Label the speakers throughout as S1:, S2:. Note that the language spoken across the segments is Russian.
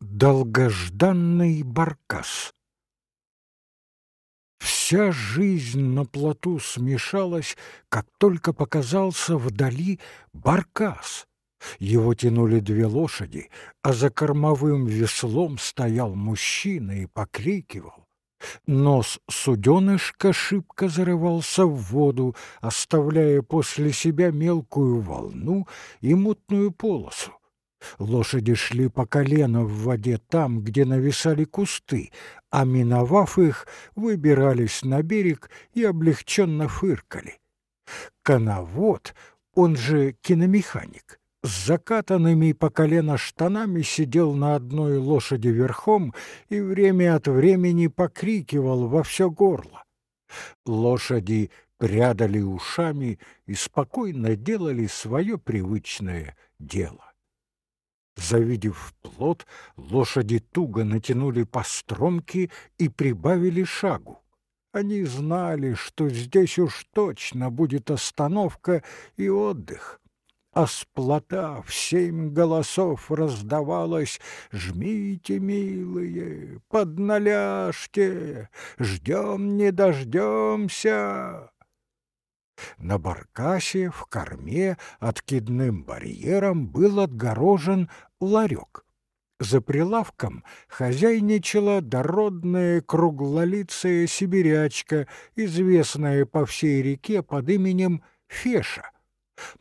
S1: Долгожданный баркас Вся жизнь на плоту смешалась, как только показался вдали баркас. Его тянули две лошади, а за кормовым веслом стоял мужчина и покрикивал. Нос суденышка шибко зарывался в воду, оставляя после себя мелкую волну и мутную полосу. Лошади шли по колено в воде там, где нависали кусты, а, миновав их, выбирались на берег и облегченно фыркали. Коновод, он же киномеханик, с закатанными по колено штанами сидел на одной лошади верхом и время от времени покрикивал во все горло. Лошади прядали ушами и спокойно делали свое привычное дело. Завидев плод, лошади туго натянули постромки и прибавили шагу. Они знали, что здесь уж точно будет остановка и отдых. А с плота в семь голосов раздавалось «Жмите, милые, подналяжьте, ждем не дождемся». На баркасе в корме откидным барьером был отгорожен ларек. За прилавком хозяйничала дородная круглолицая сибирячка, известная по всей реке под именем Феша.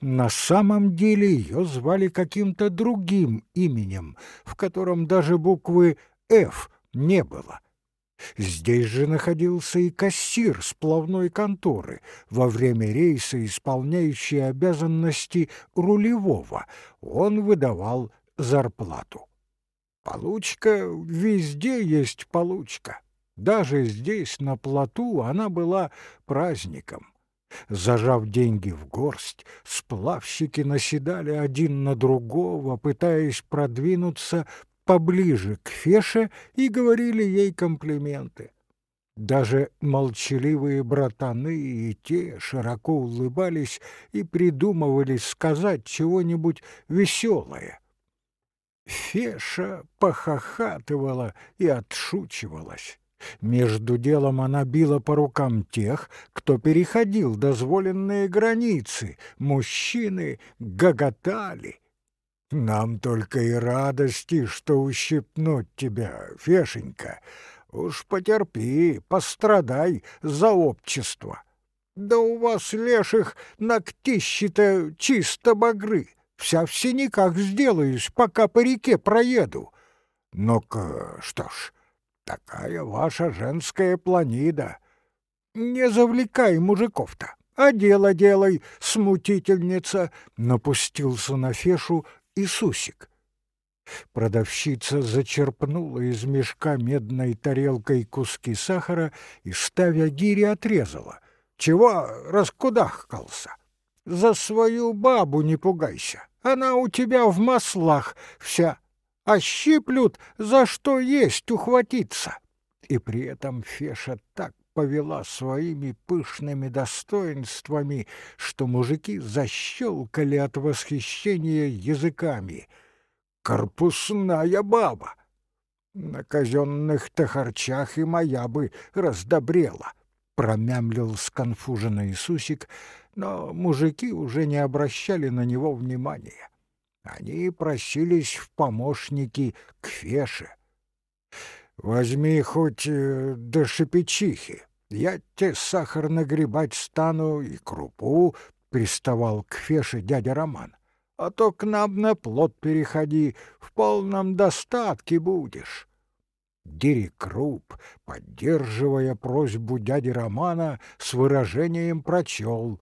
S1: На самом деле ее звали каким-то другим именем, в котором даже буквы «Ф» не было. Здесь же находился и кассир сплавной конторы, во время рейса исполняющий обязанности рулевого. Он выдавал зарплату. Получка везде есть получка. Даже здесь, на плоту, она была праздником. Зажав деньги в горсть, сплавщики наседали один на другого, пытаясь продвинуться поближе к Феше и говорили ей комплименты. Даже молчаливые братаны и те широко улыбались и придумывали сказать чего-нибудь веселое. Феша похохатывала и отшучивалась. Между делом она била по рукам тех, кто переходил дозволенные границы. Мужчины гоготали. Нам только и радости, что ущипнуть тебя, Фешенька. Уж потерпи, пострадай за общество. Да у вас, леших, ногтищи-то чисто багры. Вся в синяках сделаюсь, пока по реке проеду. Ну-ка, что ж, такая ваша женская планида. Не завлекай мужиков-то, а дело делай, смутительница, напустился на Фешу Иисусик. Продавщица зачерпнула из мешка медной тарелкой куски сахара и, ставя гири, отрезала. Чего раскудахкался? За свою бабу не пугайся. Она у тебя в маслах вся. А щиплют, за что есть ухватиться. И при этом Феша так повела своими пышными достоинствами, что мужики защелкали от восхищения языками. Корпусная баба! На казенных-то харчах и моя бы раздобрела, промямлил сконфуженный Иисусик, но мужики уже не обращали на него внимания. Они просились в помощники к Феше. Возьми хоть э, до шипичихи, я те сахар нагребать стану и крупу, приставал к Феше дядя Роман. А то к нам на плод переходи, в полном достатке будешь. Дерекруп, поддерживая просьбу дяди Романа, с выражением прочел.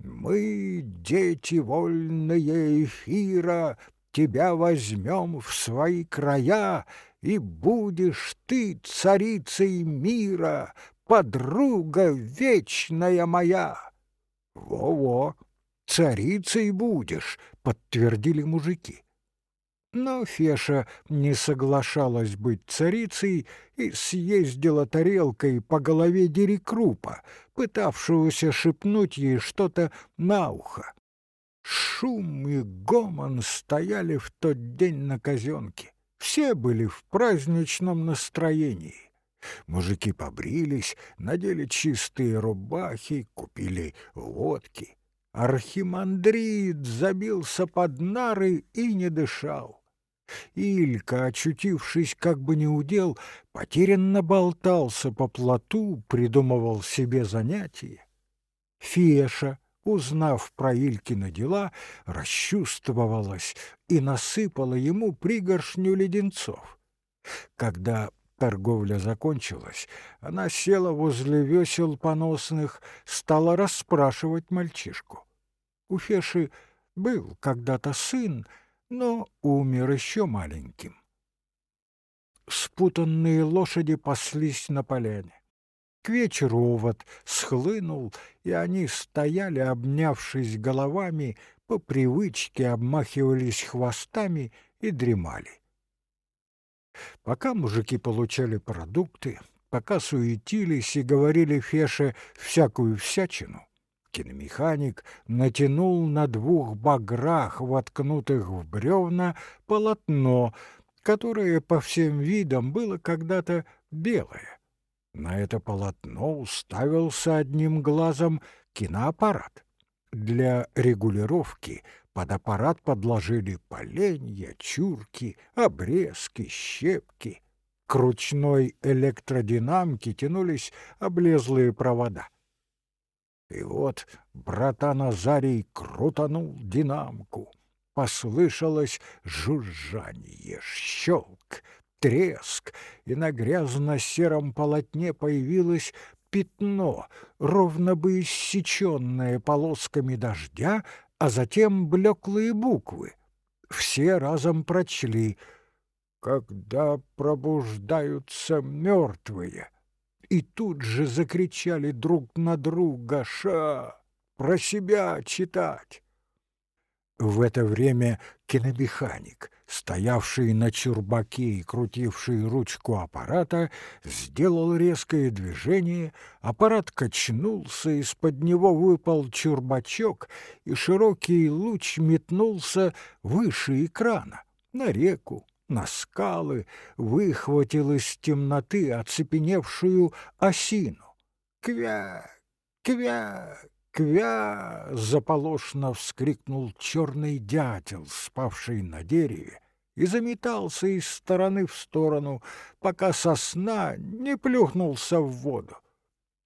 S1: «Мы, дети вольные эфира, тебя возьмем в свои края и будешь ты царицей мира, подруга вечная моя. Во-во, царицей будешь, подтвердили мужики. Но Феша не соглашалась быть царицей и съездила тарелкой по голове Дерекрупа, пытавшегося шепнуть ей что-то на ухо. Шум и гомон стояли в тот день на казенке. Все были в праздничном настроении. Мужики побрились, надели чистые рубахи, купили водки. Архимандрит забился под нары и не дышал. Илька, очутившись как бы неудел, потерянно болтался по плоту, придумывал себе занятия. Феша, узнав про Илькины дела, расчувствовалась и насыпала ему пригоршню леденцов. Когда торговля закончилась, она села возле весел поносных, стала расспрашивать мальчишку. У Феши был когда-то сын, но умер еще маленьким. Спутанные лошади паслись на поляне. К вечеру овод схлынул, и они стояли, обнявшись головами, по привычке обмахивались хвостами и дремали. Пока мужики получали продукты, пока суетились и говорили Феше всякую всячину, киномеханик натянул на двух баграх, воткнутых в бревна, полотно, которое по всем видам было когда-то белое. На это полотно уставился одним глазом киноаппарат. Для регулировки под аппарат подложили поленья, чурки, обрезки, щепки. К ручной электродинамке тянулись облезлые провода. И вот братан Азарий крутанул динамку. Послышалось жужжание, щелк, треск, и на грязно-сером полотне появилось пятно, ровно бы иссеченное полосками дождя, а затем блеклые буквы. Все разом прочли «Когда пробуждаются мертвые». И тут же закричали друг на друга «Ша! Про себя читать!» В это время киномеханик, стоявший на чурбаке и крутивший ручку аппарата, сделал резкое движение, аппарат качнулся, из-под него выпал чурбачок, и широкий луч метнулся выше экрана, на реку, на скалы, выхватил из темноты оцепеневшую осину. «Квя! Квя! «Квя!» — заполошно вскрикнул черный дятел, спавший на дереве, и заметался из стороны в сторону, пока сосна не плюхнулся в воду.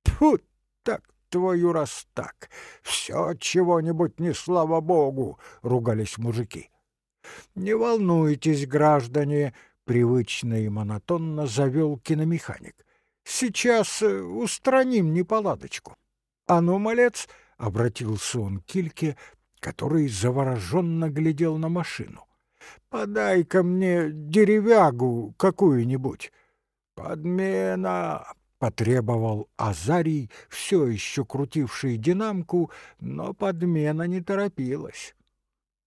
S1: Тьфу, так твою раз так! Все чего-нибудь не слава богу!» — ругались мужики. «Не волнуйтесь, граждане!» — привычно и монотонно завел киномеханик. «Сейчас э, устраним неполадочку». «А ну, малец!» — обратился он к Кильке, который завороженно глядел на машину. «Подай-ка мне деревягу какую-нибудь». «Подмена!» — потребовал Азарий, все еще крутивший динамку, но подмена не торопилась.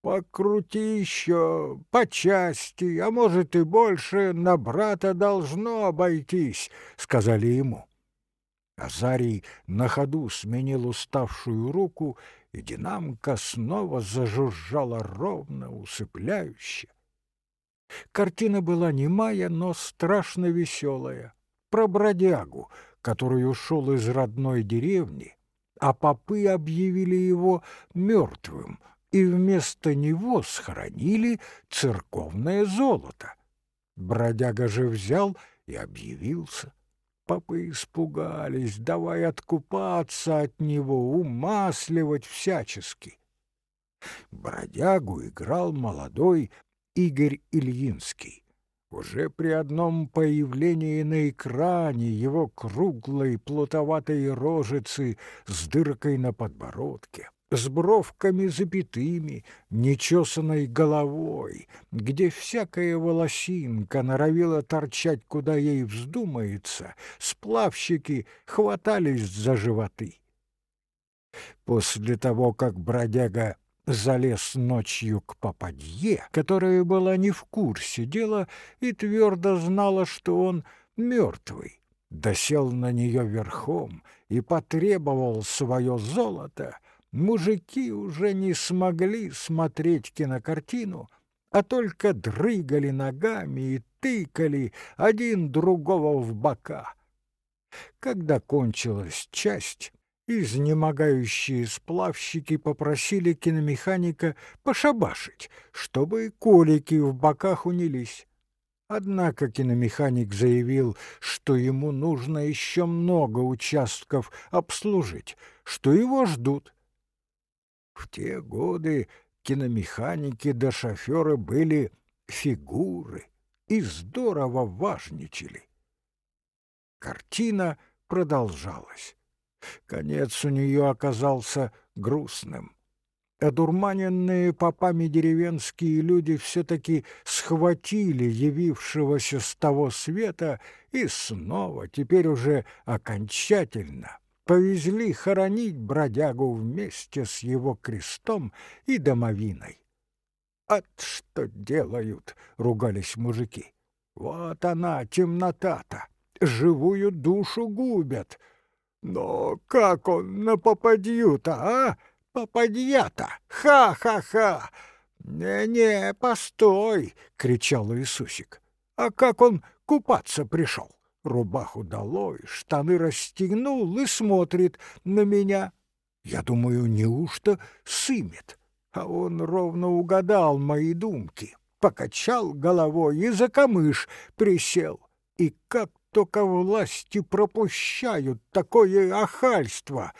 S1: «Покрути еще по части, а может и больше, на брата должно обойтись», — сказали ему. Азарий на ходу сменил уставшую руку, и динамка снова зажужжала ровно, усыпляюще. Картина была немая, но страшно веселая. Про бродягу, который ушел из родной деревни, а попы объявили его мертвым, и вместо него схоронили церковное золото. Бродяга же взял и объявился. Попы испугались, давай откупаться от него, умасливать всячески. Бродягу играл молодой Игорь Ильинский. Уже при одном появлении на экране его круглой плутоватой рожицы с дыркой на подбородке с бровками запятыми, нечесанной головой, где всякая волосинка норовила торчать, куда ей вздумается, сплавщики хватались за животы. После того, как бродяга залез ночью к попадье, которая была не в курсе дела и твердо знала, что он мертвый, досел на нее верхом и потребовал свое золото — мужики уже не смогли смотреть кинокартину, а только дрыгали ногами и тыкали один другого в бока. Когда кончилась часть, изнемогающие сплавщики попросили киномеханика пошабашить, чтобы колики в боках унились. Однако киномеханик заявил, что ему нужно еще много участков обслужить, что его ждут. В те годы киномеханики да шоферы были фигуры и здорово важничали. Картина продолжалась. Конец у нее оказался грустным. Одурманенные попами деревенские люди все-таки схватили явившегося с того света и снова, теперь уже окончательно, повезли хоронить бродягу вместе с его крестом и домовиной. «От что делают!» — ругались мужики. «Вот она, темнота-то! Живую душу губят! Но как он на попадью-то, а? Попадья-то! Ха-ха-ха! «Не-не, постой!» — кричал Иисусик. «А как он купаться пришел?» Рубаху долой, штаны расстегнул и смотрит на меня. Я думаю, неужто сымет? А он ровно угадал мои думки, покачал головой и за камыш присел. И как только власти пропущают такое охальство.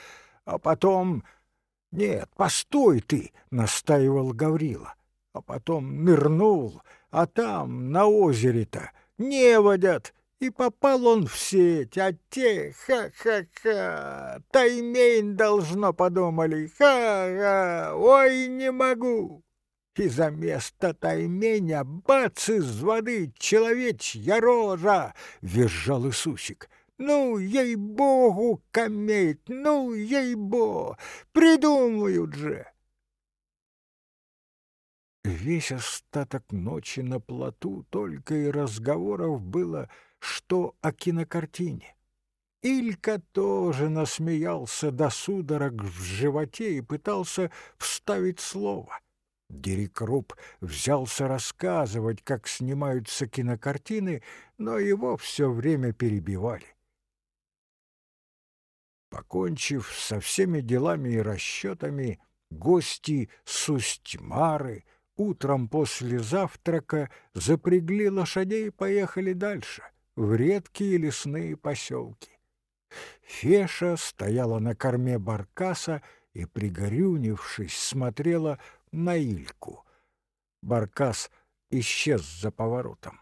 S1: А потом... «Нет, постой ты!» — настаивал Гаврила. А потом нырнул, а там, на озере-то, не водят, и попал он в сеть, а те, ха-ха-ха, таймень должно подумали, ха-ха, ой, не могу. И за место тайменя бац из воды человечья рожа, визжал Иисусик. Ну, ей-богу, кометь, ну, ей-бо, придумают же. Весь остаток ночи на плоту только и разговоров было — что о кинокартине. Илька тоже насмеялся до судорог в животе и пытался вставить слово. Дерекруп взялся рассказывать, как снимаются кинокартины, но его все время перебивали. Покончив со всеми делами и расчетами, гости Сустьмары утром после завтрака запрягли лошадей и поехали дальше — в редкие лесные поселки. Феша стояла на корме баркаса и, пригорюнившись, смотрела на Ильку. Баркас исчез за поворотом.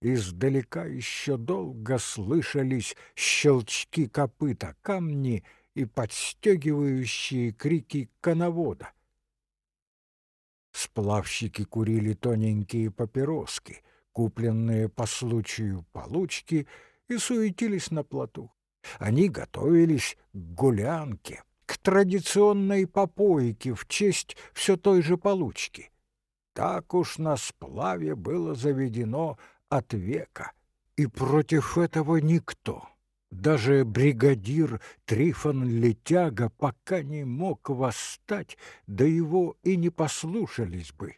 S1: Издалека еще долго слышались щелчки копыта, камни и подстегивающие крики коновода. Сплавщики курили тоненькие папироски — купленные по случаю получки, и суетились на плоту. Они готовились к гулянке, к традиционной попойке в честь все той же получки. Так уж на сплаве было заведено от века, и против этого никто, даже бригадир Трифон Летяга, пока не мог восстать, да его и не послушались бы.